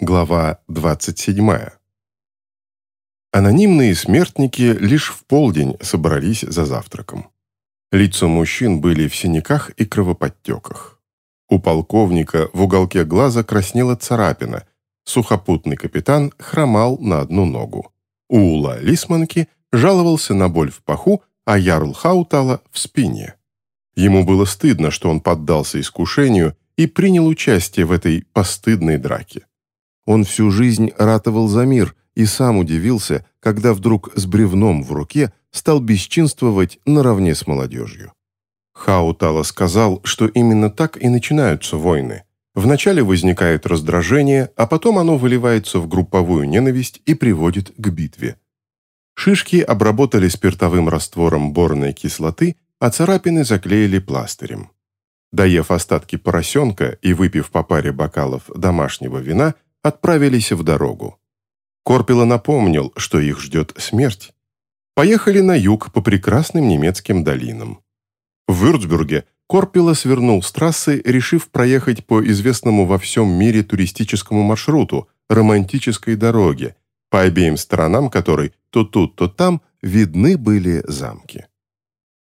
Глава 27. Анонимные смертники лишь в полдень собрались за завтраком. Лица мужчин были в синяках и кровоподтеках. У полковника в уголке глаза краснела царапина, сухопутный капитан хромал на одну ногу. Ула Лисманки жаловался на боль в паху, а Ярл Хаутала – в спине. Ему было стыдно, что он поддался искушению и принял участие в этой постыдной драке. Он всю жизнь ратовал за мир и сам удивился, когда вдруг с бревном в руке стал бесчинствовать наравне с молодежью. Хаутала сказал, что именно так и начинаются войны. Вначале возникает раздражение, а потом оно выливается в групповую ненависть и приводит к битве. Шишки обработали спиртовым раствором борной кислоты, а царапины заклеили пластырем. Доев остатки поросенка и выпив по паре бокалов домашнего вина, отправились в дорогу. Корпела напомнил, что их ждет смерть. Поехали на юг по прекрасным немецким долинам. В Вюрцбурге Корпела свернул с трассы, решив проехать по известному во всем мире туристическому маршруту, романтической дороге, по обеим сторонам которой то тут, то там видны были замки.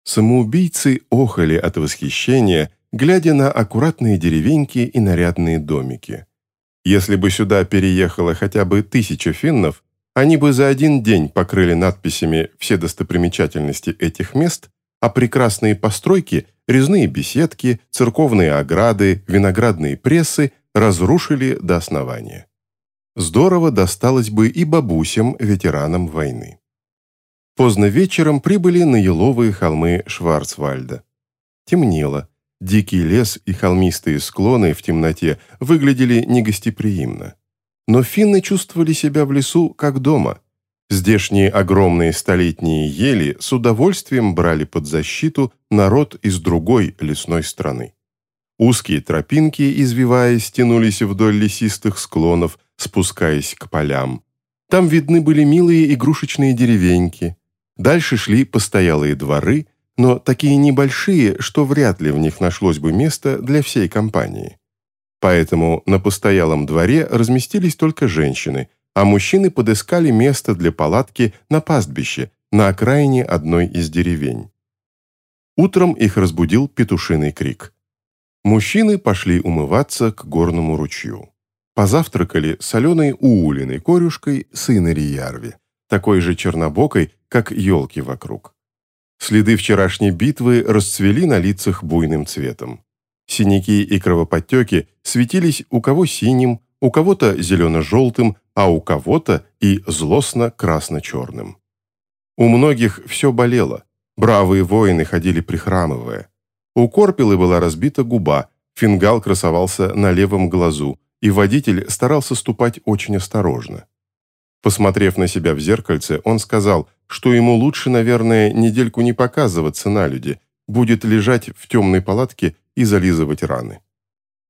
Самоубийцы охали от восхищения, глядя на аккуратные деревеньки и нарядные домики. Если бы сюда переехало хотя бы тысяча финнов, они бы за один день покрыли надписями все достопримечательности этих мест, а прекрасные постройки, резные беседки, церковные ограды, виноградные прессы разрушили до основания. Здорово досталось бы и бабусям, ветеранам войны. Поздно вечером прибыли на еловые холмы Шварцвальда. Темнело. Дикий лес и холмистые склоны в темноте выглядели негостеприимно. Но финны чувствовали себя в лесу как дома. Здешние огромные столетние ели с удовольствием брали под защиту народ из другой лесной страны. Узкие тропинки, извиваясь, тянулись вдоль лесистых склонов, спускаясь к полям. Там видны были милые игрушечные деревеньки, Дальше шли постоялые дворы, но такие небольшие, что вряд ли в них нашлось бы место для всей компании. Поэтому на постоялом дворе разместились только женщины, а мужчины подыскали место для палатки на пастбище на окраине одной из деревень. Утром их разбудил петушиный крик. Мужчины пошли умываться к горному ручью. Позавтракали соленой уулиной корюшкой с Инори такой же чернобокой, как елки вокруг. Следы вчерашней битвы расцвели на лицах буйным цветом. Синяки и кровоподтеки светились у кого синим, у кого-то зелено-желтым, а у кого-то и злостно-красно-черным. У многих все болело. Бравые воины ходили прихрамывая. У Корпелы была разбита губа, фингал красовался на левом глазу, и водитель старался ступать очень осторожно. Посмотрев на себя в зеркальце, он сказал, что ему лучше, наверное, недельку не показываться на люди, будет лежать в темной палатке и зализывать раны.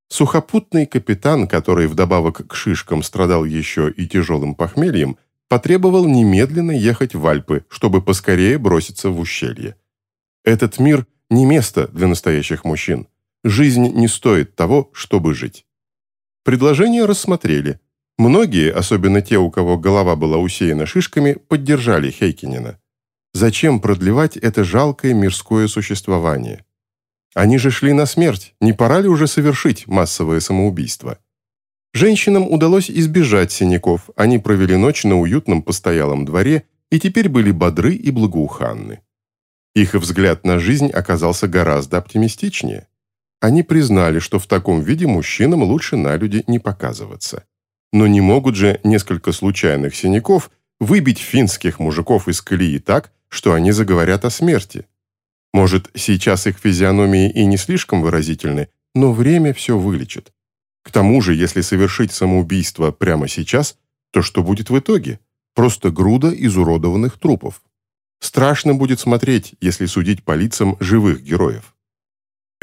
Сухопутный капитан, который вдобавок к шишкам страдал еще и тяжелым похмельем, потребовал немедленно ехать в Альпы, чтобы поскорее броситься в ущелье. Этот мир не место для настоящих мужчин. Жизнь не стоит того, чтобы жить. Предложение рассмотрели – Многие, особенно те, у кого голова была усеяна шишками, поддержали Хейкинена. Зачем продлевать это жалкое мирское существование? Они же шли на смерть, не пора ли уже совершить массовое самоубийство? Женщинам удалось избежать синяков, они провели ночь на уютном постоялом дворе и теперь были бодры и благоуханны. Их взгляд на жизнь оказался гораздо оптимистичнее. Они признали, что в таком виде мужчинам лучше на люди не показываться. Но не могут же несколько случайных синяков выбить финских мужиков из колеи так, что они заговорят о смерти. Может, сейчас их физиономии и не слишком выразительны, но время все вылечит. К тому же, если совершить самоубийство прямо сейчас, то что будет в итоге? Просто груда изуродованных трупов. Страшно будет смотреть, если судить по лицам живых героев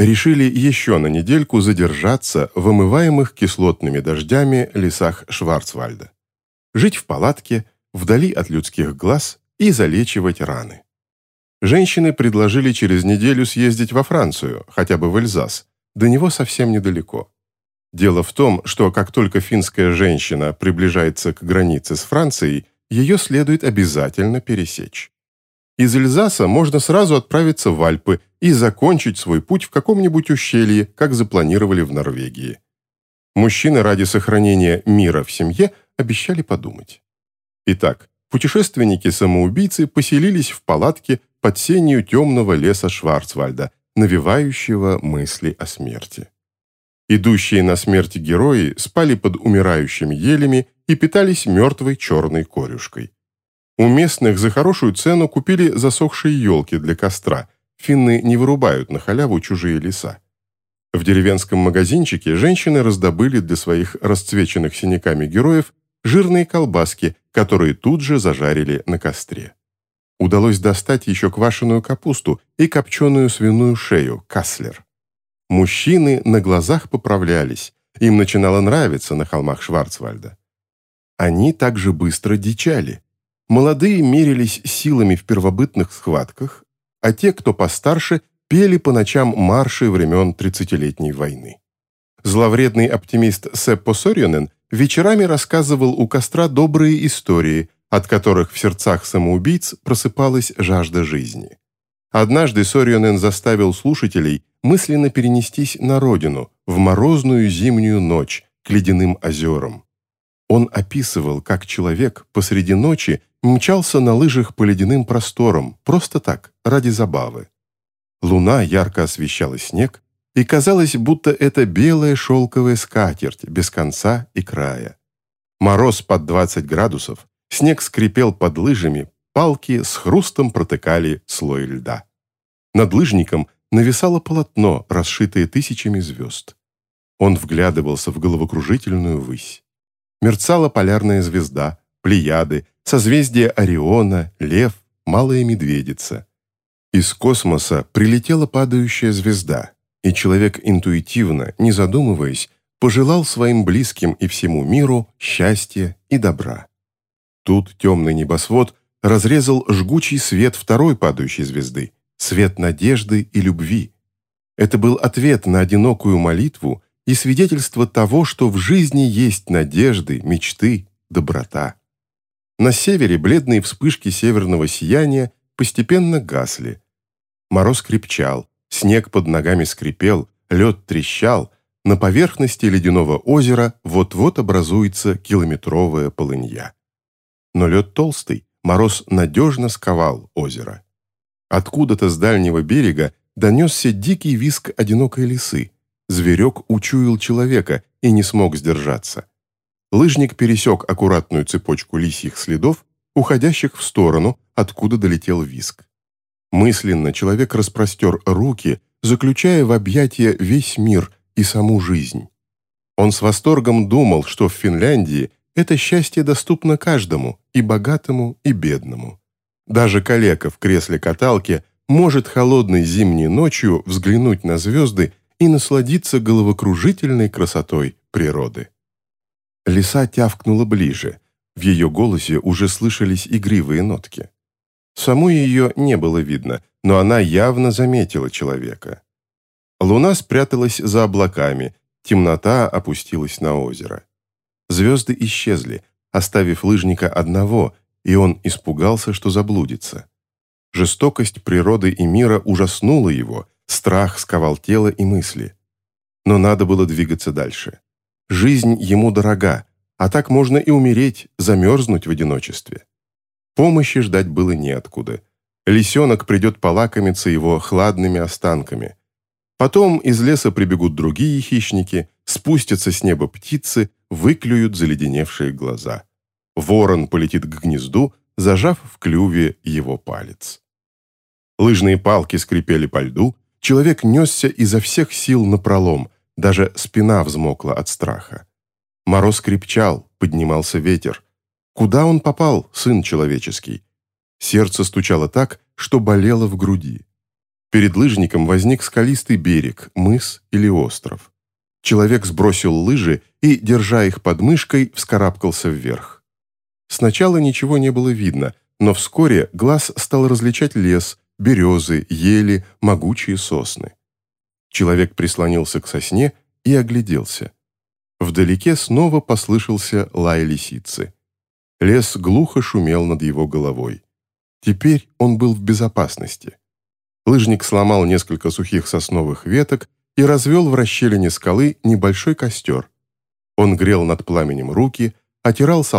решили еще на недельку задержаться в омываемых кислотными дождями лесах Шварцвальда. Жить в палатке, вдали от людских глаз и залечивать раны. Женщины предложили через неделю съездить во Францию, хотя бы в Эльзас, до него совсем недалеко. Дело в том, что как только финская женщина приближается к границе с Францией, ее следует обязательно пересечь. Из Эльзаса можно сразу отправиться в Альпы и закончить свой путь в каком-нибудь ущелье, как запланировали в Норвегии. Мужчины ради сохранения мира в семье обещали подумать. Итак, путешественники-самоубийцы поселились в палатке под сенью темного леса Шварцвальда, навевающего мысли о смерти. Идущие на смерть герои спали под умирающими елями и питались мертвой черной корюшкой. У местных за хорошую цену купили засохшие елки для костра. Финны не вырубают на халяву чужие леса. В деревенском магазинчике женщины раздобыли для своих расцвеченных синяками героев жирные колбаски, которые тут же зажарили на костре. Удалось достать еще квашеную капусту и копченую свиную шею, каслер. Мужчины на глазах поправлялись, им начинало нравиться на холмах Шварцвальда. Они также быстро дичали. Молодые мерились силами в первобытных схватках, а те, кто постарше, пели по ночам марши времен Тридцатилетней войны. Зловредный оптимист Сеппо Сорьонен вечерами рассказывал у костра добрые истории, от которых в сердцах самоубийц просыпалась жажда жизни. Однажды Сорьонен заставил слушателей мысленно перенестись на родину, в морозную зимнюю ночь, к ледяным озерам. Он описывал, как человек посреди ночи мчался на лыжах по ледяным просторам, просто так, ради забавы. Луна ярко освещала снег, и казалось, будто это белая шелковая скатерть без конца и края. Мороз под 20 градусов, снег скрипел под лыжами, палки с хрустом протыкали слой льда. Над лыжником нависало полотно, расшитое тысячами звезд. Он вглядывался в головокружительную высь. Мерцала полярная звезда, Плеяды, созвездие Ориона, Лев, Малая Медведица. Из космоса прилетела падающая звезда, и человек интуитивно, не задумываясь, пожелал своим близким и всему миру счастья и добра. Тут темный небосвод разрезал жгучий свет второй падающей звезды, свет надежды и любви. Это был ответ на одинокую молитву и свидетельство того, что в жизни есть надежды, мечты, доброта. На севере бледные вспышки северного сияния постепенно гасли. Мороз крепчал, снег под ногами скрипел, лед трещал, на поверхности ледяного озера вот-вот образуется километровая полынья. Но лед толстый, мороз надежно сковал озеро. Откуда-то с дальнего берега донесся дикий виск одинокой лисы. Зверек учуял человека и не смог сдержаться. Лыжник пересек аккуратную цепочку лисьих следов, уходящих в сторону, откуда долетел виск. Мысленно человек распростер руки, заключая в объятия весь мир и саму жизнь. Он с восторгом думал, что в Финляндии это счастье доступно каждому, и богатому, и бедному. Даже калека в кресле каталки может холодной зимней ночью взглянуть на звезды и насладиться головокружительной красотой природы. Лиса тявкнула ближе. В ее голосе уже слышались игривые нотки. Саму ее не было видно, но она явно заметила человека. Луна спряталась за облаками, темнота опустилась на озеро. Звезды исчезли, оставив лыжника одного, и он испугался, что заблудится. Жестокость природы и мира ужаснула его, страх сковал тело и мысли. Но надо было двигаться дальше. Жизнь ему дорога, а так можно и умереть, замерзнуть в одиночестве. Помощи ждать было неоткуда. Лисенок придет полакомиться его хладными останками. Потом из леса прибегут другие хищники, спустятся с неба птицы, выклюют заледеневшие глаза. Ворон полетит к гнезду, зажав в клюве его палец. Лыжные палки скрипели по льду, человек несся изо всех сил напролом, даже спина взмокла от страха. Мороз крепчал, поднимался ветер. Куда он попал, сын человеческий? Сердце стучало так, что болело в груди. Перед лыжником возник скалистый берег, мыс или остров. Человек сбросил лыжи и, держа их под мышкой, вскарабкался вверх. Сначала ничего не было видно, но вскоре глаз стал различать лес, березы, ели, могучие сосны. Человек прислонился к сосне и огляделся. Вдалеке снова послышался лай лисицы. Лес глухо шумел над его головой. Теперь он был в безопасности. Лыжник сломал несколько сухих сосновых веток и развел в расщелине скалы небольшой костер. Он грел над пламенем руки, отирал с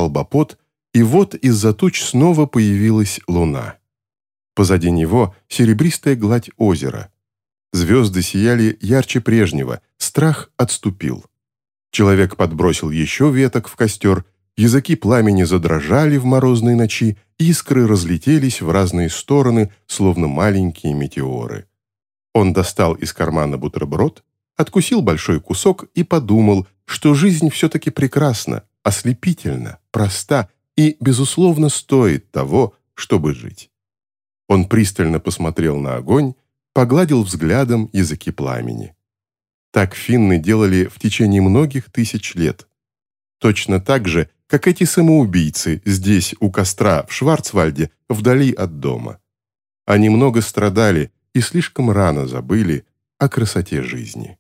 и вот из-за туч снова появилась луна. Позади него серебристая гладь озера. Звезды сияли ярче прежнего, страх отступил. Человек подбросил еще веток в костер, языки пламени задрожали в морозной ночи, искры разлетелись в разные стороны, словно маленькие метеоры. Он достал из кармана бутерброд, откусил большой кусок и подумал, что жизнь все-таки прекрасна, ослепительна, проста и, безусловно, стоит того, чтобы жить. Он пристально посмотрел на огонь, погладил взглядом языки пламени. Так финны делали в течение многих тысяч лет. Точно так же, как эти самоубийцы здесь, у костра, в Шварцвальде, вдали от дома. Они много страдали и слишком рано забыли о красоте жизни.